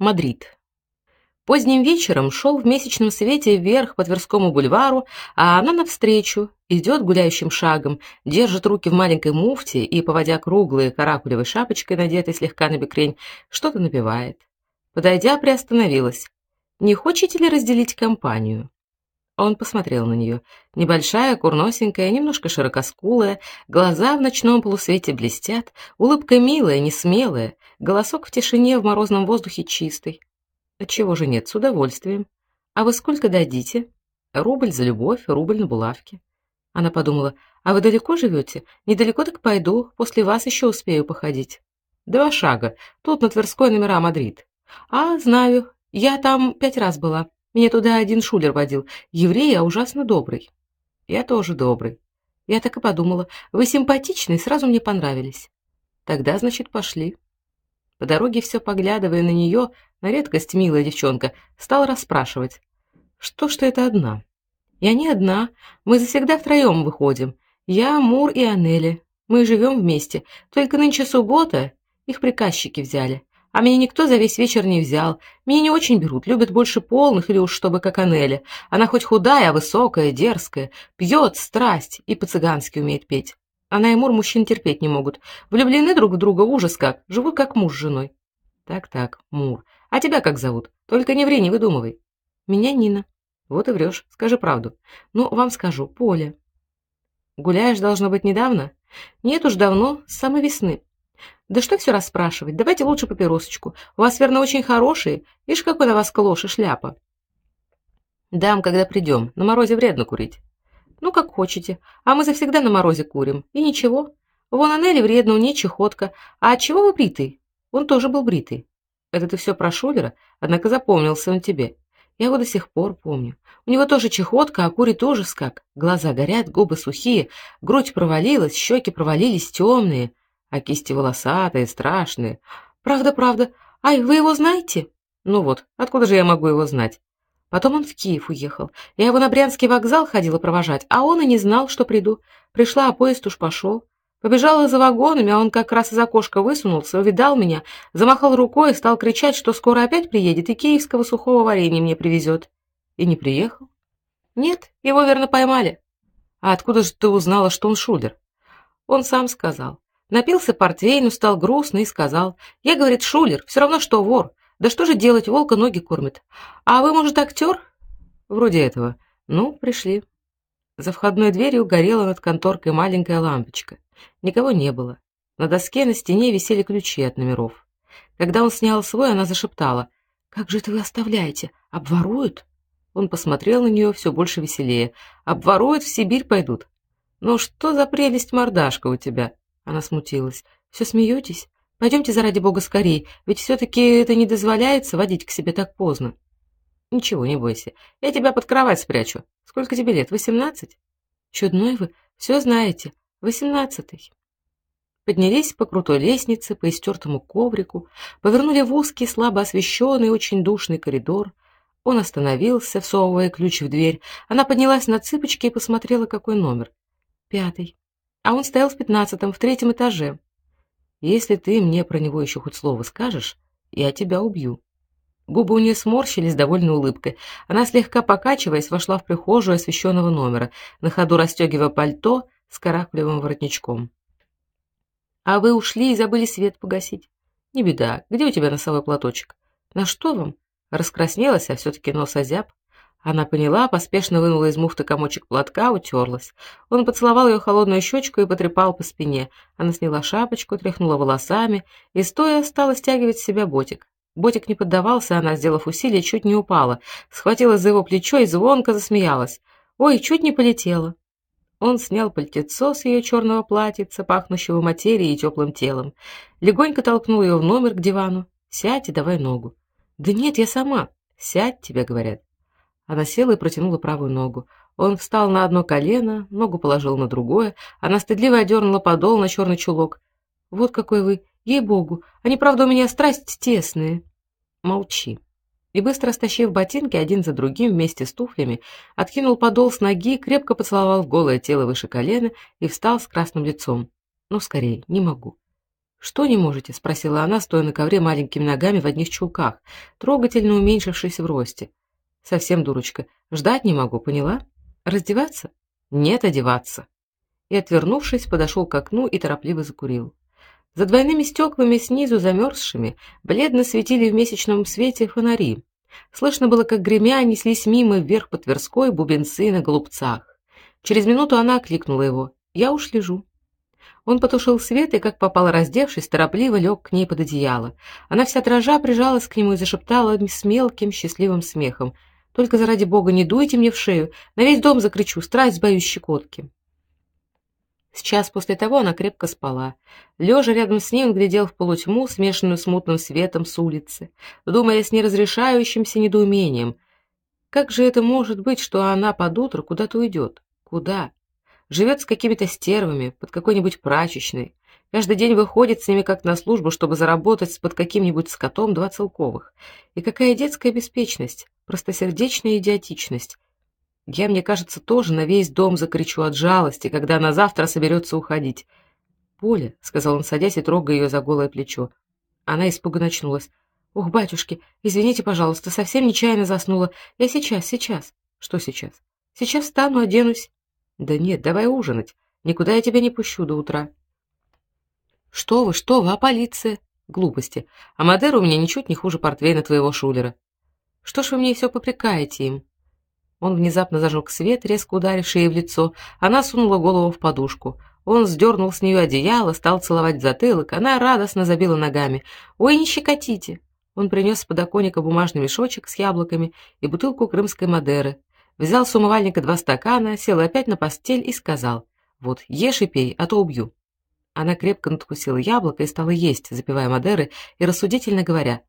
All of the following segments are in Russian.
Мадрид. Поздним вечером шел в месячном свете вверх по Тверскому бульвару, а она навстречу, идет гуляющим шагом, держит руки в маленькой муфте и, поводя круглой каракулевой шапочкой, надетой слегка на бекрень, что-то напевает. Подойдя, приостановилась. «Не хочете ли разделить компанию?» Он посмотрел на нее. Небольшая, курносенькая, немножко широкоскулая, глаза в ночном полусвете блестят, улыбка милая, несмелая, голосок в тишине в морозном воздухе чистый. Отчего же нет, с удовольствием. А вы сколько дадите? Рубль за любовь, рубль на булавке. Она подумала: "А вы далеко живете? Недалеко так пойду, после вас еще успею походить". Два шага. Тут на Тверской номера Мадрид. А, знаю. Я там пять раз была. Меня туда один шулер водил. Еврей, а ужасно добрый. Я тоже добрый. Я так и подумала. Вы симпатичны, сразу мне понравились. Тогда, значит, пошли. По дороге все поглядывая на нее, на редкость милая девчонка, стал расспрашивать: "Что ж ты это одна?" "Я не одна, мы завсегда втроем выходим. Я, Мур и Анели. Мы живем вместе. Только нынче суббота, их приказчики взяли. А меня никто за весь вечер не взял. Меня не очень берут, любят больше полных или уж чтобы как Анели. Она хоть худая, а высокая, дерзкая, пьет страсть и по-цыгански умеет петь. Она и Мур мужчин терпеть не могут. Влюблены друг в друга ужас как, живут как муж с женой. Так-так, Мур. А тебя как зовут? Только не ври, не выдумывай. Меня Нина. Вот и врешь. Скажи правду. Ну, вам скажу, Поля. Гуляешь должно быть недавно? Нет уж давно, с самой весны. Да что все расспрашивать? Давайте лучше папиросочку. У вас верно очень хорошие. Ишь, какой на вас клош и шляпа. Дам, когда придем. На морозе вредно курить. Ну, как хотите. А мы завсегда на морозе курим. И ничего. Вон Анели вредно, у ней чехотка. А от чего вы бритый? Он тоже был бритый. Это ты все про Шулера, однако запомнился он тебе. Я его до сих пор помню. У него тоже чехотка, а курит ужас как. Глаза горят, губы сухие, грудь провалилась, щеки провалились темные, а кисти волосатые, страшные. Правда, правда. Ай, вы его знаете? Ну вот, откуда же я могу его знать? Потом он в Киев уехал. Я его на Брянский вокзал ходила провожать, а он и не знал, что приду. Пришла, а поезд уж пошел. Побежала за вагонами, а он как раз из окошка высунулся, увидал меня, замахал рукой и стал кричать, что скоро опять приедет и киевского сухого варенья мне привезет. И не приехал? Нет, его верно поймали. А откуда же ты узнала, что он шулер? Он сам сказал. Напился портвейну, стал грустный и сказал: "Я, говорит, шулер, все равно что вор. Да что же делать, волка ноги кормит. А вы, может, актер?» Вроде этого. Ну, пришли. За входной дверью горела над конторкой маленькая лампочка. Никого не было. На доске на стене висели ключи от номеров. Когда он снял свой, она зашептала: "Как же это вы оставляете? Обворуют?" Он посмотрел на нее все больше веселее. "Обворуют, в Сибирь пойдут". "Ну что за прелесть мордашка у тебя?" Она смутилась. «Все смеетесь? Пойдемте заради бога скорей, ведь все-таки это не дозволяется водить к себе так поздно. Ничего, не бойся. Я тебя под кровать спрячу. Сколько тебе лет? Восемнадцать? Чудной вы, все знаете. Восемнадцатый. Поднялись по крутой лестнице, по истертому коврику, повернули в узкий, слабо освещенный, очень душный коридор. Он остановился, всовывая ключ в дверь. Она поднялась на цыпочки и посмотрела, какой номер. Пятый. А он стоял в пятнадцатом, в третьем этаже. Если ты мне про него еще хоть слово скажешь, я тебя убью. Губы у нее сморщились довольной улыбкой. Она слегка покачиваясь вошла в прихожую освещенного номера, на ходу расстегивая пальто с каракулевым воротничком. А вы ушли и забыли свет погасить. Не беда. Где у тебя носовой платочек? На что вам? Раскраснелась, а все таки нос озяб. Она поняла, поспешно вынула из муфты комочек платка, утерлась. Он поцеловал ее холодную щечку и потрепал по спине. Она сняла шапочку, тряхнула волосами и стоя стала стягивать с себя ботик. Ботик не поддавался, она, сделав усилие, чуть не упала, схватила за его плечо и звонко засмеялась. Ой, чуть не полетела. Он снял пальтецо с ее черного платьица, пахнущего материей и теплым телом, легонько толкнул ее в номер к дивану. Сядь и давай ногу. Да нет, я сама. Сядь, тебе говорят. Она села и протянула правую ногу. Он встал на одно колено, ногу положил на другое. Она стыдливо одернула подол на черный чулок. Вот какой вы, ей-богу. Они, правда, у меня страсть тесные. Молчи. И быстро стащив ботинки один за другим вместе с туфлями, откинул подол с ноги, крепко поцеловал голое тело выше колена и встал с красным лицом. Ну, скорее, не могу. Что не можете, спросила она, стоя на ковре маленькими ногами в одних чулках, трогательно уменьшившись в росте. Совсем дурочка. Ждать не могу, поняла? Раздеваться? Нет, одеваться. И отвернувшись, подошел к окну и торопливо закурил. За двойными стеклами снизу замерзшими бледно светили в месячном свете фонари. Слышно было, как гремя неслись мимо вверх по Тверской бубенцы на голубцах. Через минуту она окликнула его: "Я уж лежу". Он потушил свет и, как попало раздевшись, торопливо лег к ней под одеяло. Она вся дрожа прижалась к нему и зашептала с мелким счастливым смехом: "Только заради бога не дуйте мне в шею, на весь дом закричу, страсть боюсь щекотки". Сейчас после того она крепко спала. Лежа рядом с ней, он глядел в полутьму, смешанную с мутным светом с улицы, думая с неразрешающимся недоумением: как же это может быть, что она под утро куда-то уйдет? Куда? Живет с какими-то стервами под какой-нибудь прачечной. Каждый день выходит с ними как на службу, чтобы заработать под каким-нибудь скотом два целковых. И какая детская беспечность, простосердечная идиотичность. Я, мне кажется, тоже на весь дом закричу от жалости, когда она завтра соберется уходить. "Поля", сказал он, садясь и трогая ее за голое плечо. Она испуганно очнулась. "Ох, батюшки, извините, пожалуйста, совсем нечаянно заснула. Я сейчас, сейчас". "Что сейчас?" "Сейчас встану, оденусь". Да нет, давай ужинать. Никуда я тебя не пущу до утра. Что вы, что вы, а полиция? Глупости. А Мадер у меня ничуть не хуже портвейна твоего шулера. Что ж вы мне все попрекаете им? Он внезапно зажег свет, резко ударивший ей в лицо. Она сунула голову в подушку. Он сдернул с нее одеяло, стал целовать затылок. Она радостно забила ногами. "Ой, не щекотите". Он принес с подоконника бумажный мешочек с яблоками и бутылку крымской Мадеры взял с умывальника два стакана, сел опять на постель и сказал: "Вот, ешь и пей, а то убью". Она крепко надкусила яблоко и стала есть, запивая Мадеры и рассудительно говоря: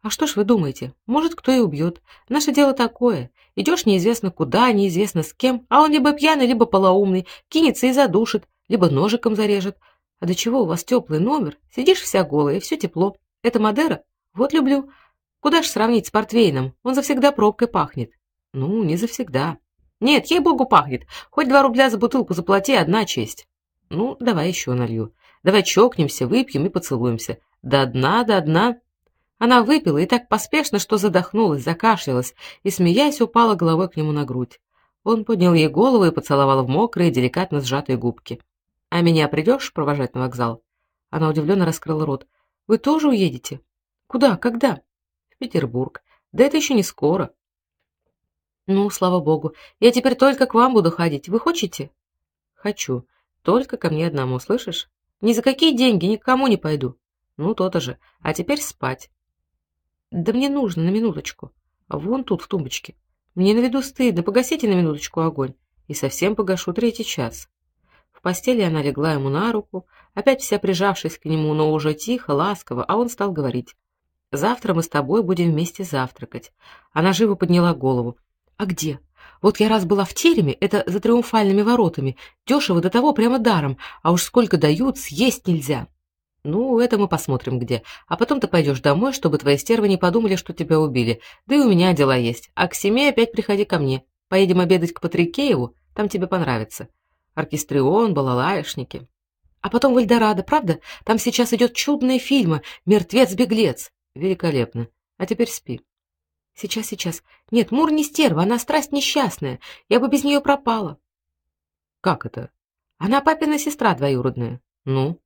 "А что ж вы думаете? Может, кто и убьет. Наше дело такое: идешь неизвестно куда, неизвестно с кем, а он либо пьяный, либо полоумный, кинется и задушит, либо ножиком зарежет. А до чего у вас теплый номер? Сидишь вся голая, и все тепло. Это Мадера? Вот люблю. Куда ж сравнить с портвейном? Он завсегда пробкой пахнет. Ну, не завсегда. Нет, ей-богу, пахнет. Хоть два рубля за бутылку заплати, одна честь. Ну, давай еще налью. Давай чокнемся, выпьем и поцелуемся. До дна, до дна. Она выпила и так поспешно, что задохнулась, закашлялась и, смеясь, упала головой к нему на грудь. Он поднял ей голову и поцеловал в мокрые, деликатно сжатые губки. «А меня придешь провожать на вокзал?» Она удивленно раскрыла рот. «Вы тоже уедете?» «Куда? Когда?» «В Петербург. Да это еще не скоро. Ну, слава богу. Я теперь только к вам буду ходить. Вы хотите? Хочу. Только ко мне одному, слышишь? Ни за какие деньги никому не пойду. Ну, то-то же. А теперь спать. Да мне нужно на минуточку. Вон тут в тумбочке. Мне на виду стыдно. Погасите на минуточку огонь. И совсем погашу третий час. В постели она легла ему на руку, опять вся прижавшись к нему, но уже тихо, ласково, а он стал говорить: "Завтра мы с тобой будем вместе завтракать". Она живо подняла голову. А где? Вот я раз была в тереме, это за триумфальными воротами. Дешево до того прямо даром, а уж сколько дают, съесть нельзя. Ну, это мы посмотрим где. А потом ты пойдешь домой, чтобы твои стервы не подумали, что тебя убили. Да и у меня дела есть. А к семье опять приходи ко мне. Поедем обедать к Патрикееву, там тебе понравится. Оркестрион, балалаишники. А потом в Эльдорадо, правда? Там сейчас идет чудные фильмы «Мертвец-беглец». Великолепно. А теперь спи. Сейчас, сейчас. Нет, Мур не стерва, она страсть несчастная. Я бы без нее пропала. Как это? Она папина сестра двоюродная. Ну,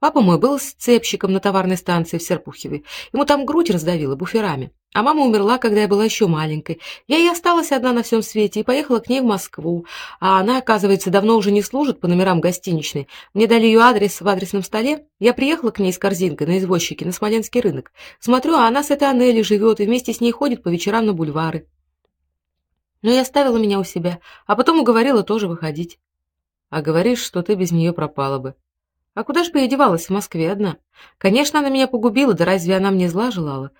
Папа мой был сцепщиком на товарной станции в Серпухове. Ему там грудь раздавило буферами. А мама умерла, когда я была еще маленькой. Я и осталась одна на всем свете и поехала к ней в Москву. А она, оказывается, давно уже не служит по номерам гостиничной. Мне дали ее адрес в адресном столе. Я приехала к ней с корзинкой на извозчике на Смоленский рынок. Смотрю, а она с этой Анели живет и вместе с ней ходит по вечерам на бульвары. Но я оставила меня у себя, а потом уговорила тоже выходить. А говоришь, что ты без нее пропала бы. А куда ж бы я девалась в Москве одна? Конечно, она меня погубила, да разве она мне зла желала?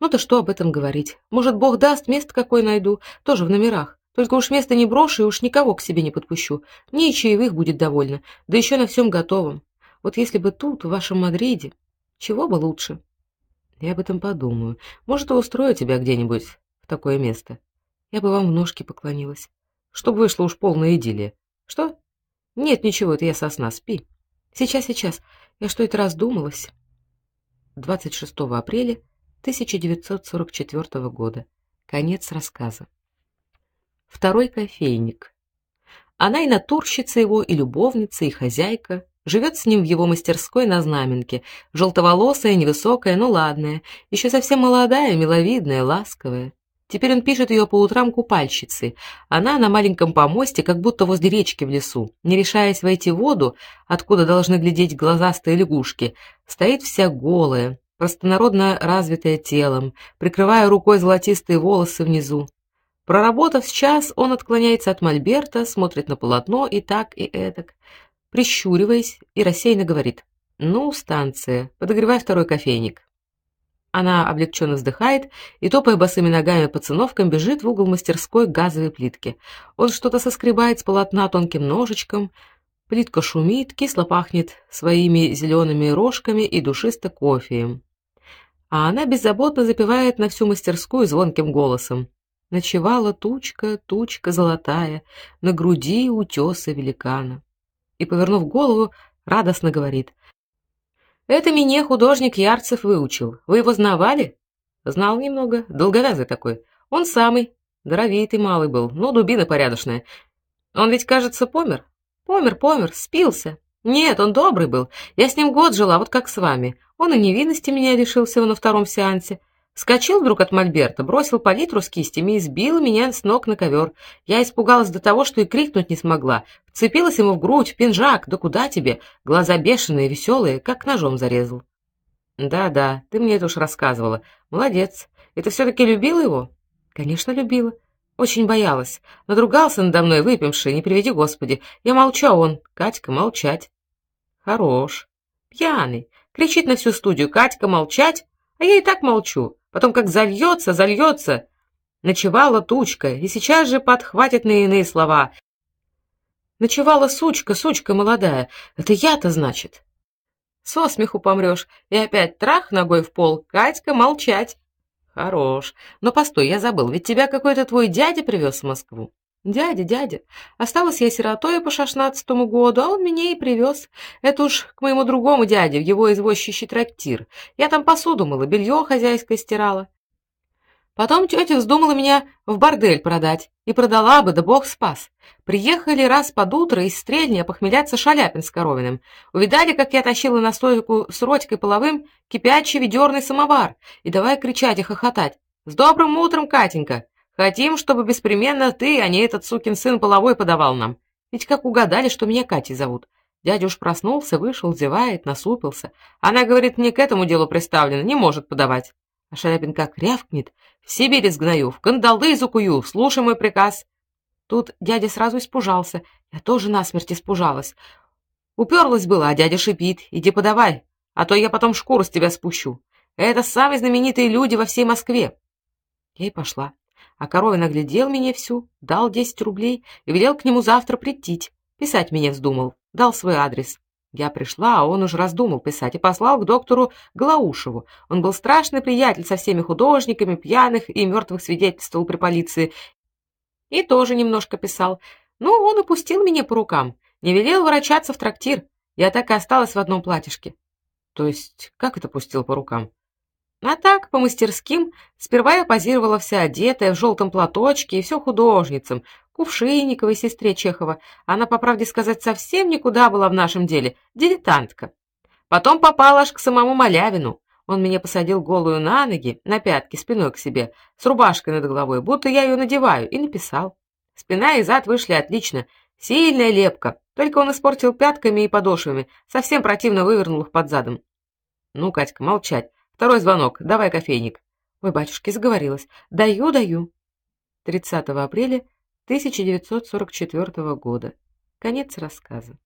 Ну-то что об этом говорить? Может, Бог даст, место какое найду, тоже в номерах. Только уж место не брошу и уж никого к себе не подпущу. Мне и чаевых будет довольно, да еще на всем готовом. Вот если бы тут, в вашем Мадриде, чего бы лучше? Я об этом подумаю. Может, и устрою тебя где-нибудь в такое место. Я бы вам в ножки поклонилась. Чтобы вышло уж полная идиллия. Что? Нет, ничего, это я сосна, спи. Сейчас, сейчас. Я что это раздумалась? 26 апреля 1944 года. Конец рассказа. Второй кофейник. Она и натурщица его, и любовница, и хозяйка. Живет с ним в его мастерской на Знаменке. Желтоволосая, невысокая, но ладная. Еще совсем молодая, миловидная, ласковая. Теперь он пишет ее по утрам купальщицей. Она на маленьком помосте, как будто возле речки в лесу, не решаясь войти в воду, откуда должны глядеть глазастые лягушки, стоит вся голая, простонародно развитая телом, прикрывая рукой золотистые волосы внизу. Проработав час, он отклоняется от мольберта, смотрит на полотно и так, и эдак, прищуриваясь и рассеянно говорит: "Ну, станция, подогревай второй кофейник". Она облегченно вздыхает и топая босыми ногами по циновкам бежит в угол мастерской газовой плитке. Он что-то соскребает с полотна тонким ножичком. Плитка шумит, кисло пахнет своими зелеными рожками и душисто кофеем. А она беззаботно запевает на всю мастерскую звонким голосом. Ночевала тучка, тучка золотая, на груди утеса великана. И, повернув голову, радостно говорит: это меня художник Ярцев выучил. Вы его знавали? Знал немного, долговязый такой. Он самый, здоровитый малый был, ну дубина порядочная. Он ведь, кажется, помер. Помер, помер, спился. Нет, он добрый был. Я с ним год жила, вот как с вами. Он и невинности меня лишил всего на втором сеансе. Скочил вдруг от мольберта, бросил палитру с кистями и сбил меня с ног на ковер. Я испугалась до того, что и крикнуть не смогла. Вцепилась ему в грудь, в пинжак. Да куда тебе? Глаза бешеные, веселые, как ножом зарезал. Да-да, ты мне это уж рассказывала. Молодец. И ты все таки любила его? Конечно, любила. Очень боялась. Надругался надо мной выпивший, не приведи Господи. Я молчу, а он: "Катька, молчать". Хорош. Пьяный. Кричит на всю студию: "Катька, молчать". А я и так молчу. Потом как зальется, зальется. Ночевала тучка, и сейчас же подхватит на иные слова. Ночевала сучка, сучка молодая. Это я-то, значит. Со смеху помрешь. И опять трах ногой в пол. Катька, молчать. Хорош. Но постой, я забыл, ведь тебя какой-то твой дядя привез в Москву. Дядя, дядя. Осталась я сиротой по шестнадцатому году, а он меня и привез. Это уж к моему другому дяде, в его извозчищий трактир. Я там посуду мыла, белье хозяйское стирала. Потом тетя вздумала меня в бордель продать. И продала бы, да бог спас. Приехали раз под утро из Стрельни похмеляться Шаляпин с Коровиным. Увидали, как я тащила на стойку с Родькой половым кипячий ведерный самовар. И давай кричать и хохотать. «С добрым утром, Катенька! Хотим, чтобы беспременно ты, а не этот сукин сын половой подавал нам. Ведь как угадали, что меня Катей зовут. Дядя уж проснулся, вышел, зевает, насупился. Она говорит, мне к этому делу приставлена, не может подавать. А Шаляпин как рявкнет. В Сибирь сгною, в кандалы закую, слушай мой приказ. Тут дядя сразу испужался. Я тоже насмерть испужалась. Уперлась была, а дядя шипит. Иди подавай, а то я потом шкуру с тебя спущу. Это самые знаменитые люди во всей Москве. Я и пошла. А Коровин оглядел меня всю, дал десять рублей и велел к нему завтра прийти. Писать меня вздумал, дал свой адрес. Я пришла, а он уже раздумал писать и послал к доктору Глаушеву. Он был страшный приятель со всеми художниками, пьяных и мертвых свидетельствовал при полиции. И тоже немножко писал. Ну, он упустил меня по рукам, не велел ворочаться в трактир. Я так и осталась в одном платьишке. То есть, как это пустил по рукам? А так, по мастерским, сперва я позировала вся одетая, в желтом платочке, и все художницам, Кувшинниковой сестре Чехова. Она, по правде сказать, совсем никуда была в нашем деле, дилетантка. Потом попала аж к самому Малявину. Он меня посадил голую на ноги, на пятки, спиной к себе, с рубашкой над головой, будто я ее надеваю, и написал. Спина и зад вышли отлично, сильная лепка, только он испортил пятками и подошвами, совсем противно вывернул их под задом. Ну, Катька, молчать. Второй звонок. Давай кофейник. Ой, батюшки, заговорилась. Даю, даю. 30 апреля 1944 года. Конец рассказа.